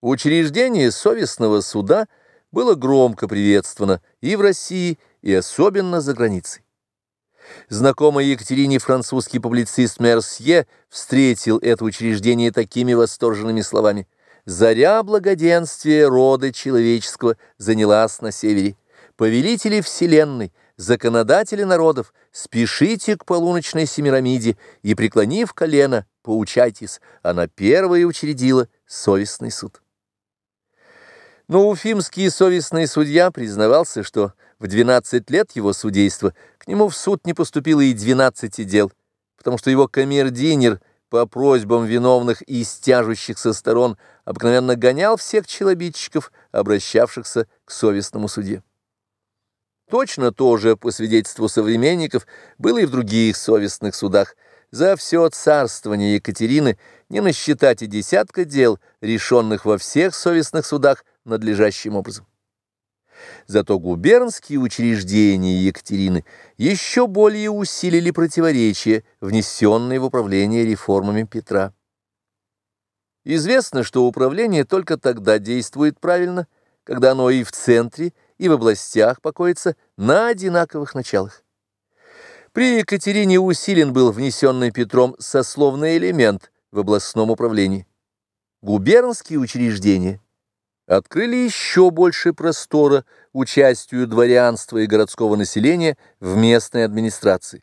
Учреждение совестного суда было громко приветствовано и в России, и особенно за границей. Знакомый Екатерине французский публицист Мерсье встретил это учреждение такими восторженными словами «Заря благоденствия рода человеческого занялась на севере. Повелители вселенной, законодатели народов, спешите к полуночной Семирамиде и, преклонив колено, поучайтесь, она первая учредила совестный суд». Но уфимский совестный судья признавался, что в 12 лет его судейства к нему в суд не поступило и 12 дел, потому что его камердинер по просьбам виновных и стяжущихся сторон обыкновенно гонял всех челобитчиков, обращавшихся к совестному суде. Точно то же, по свидетельству современников, было и в других совестных судах. За все царствование Екатерины не насчитать и десятка дел, решенных во всех совестных судах, надлежащим образом. Зато губернские учреждения Екатерины еще более усилили противоречия, внесенные в управление реформами Петра. Известно, что управление только тогда действует правильно, когда оно и в центре, и в областях покоится на одинаковых началах. При Екатерине усилен был внесенный Петром сословный элемент в областном управлении. Губернские учреждения – открыли еще больше простора участию дворянства и городского населения в местной администрации.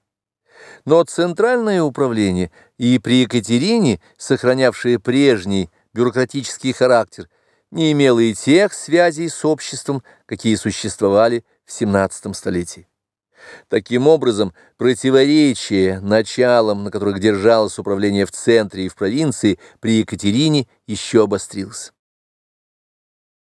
Но центральное управление и при Екатерине, сохранявшее прежний бюрократический характер, не имело и тех связей с обществом, какие существовали в XVII столетии. Таким образом, противоречие началам, на которых держалось управление в центре и в провинции, при Екатерине еще обострилось.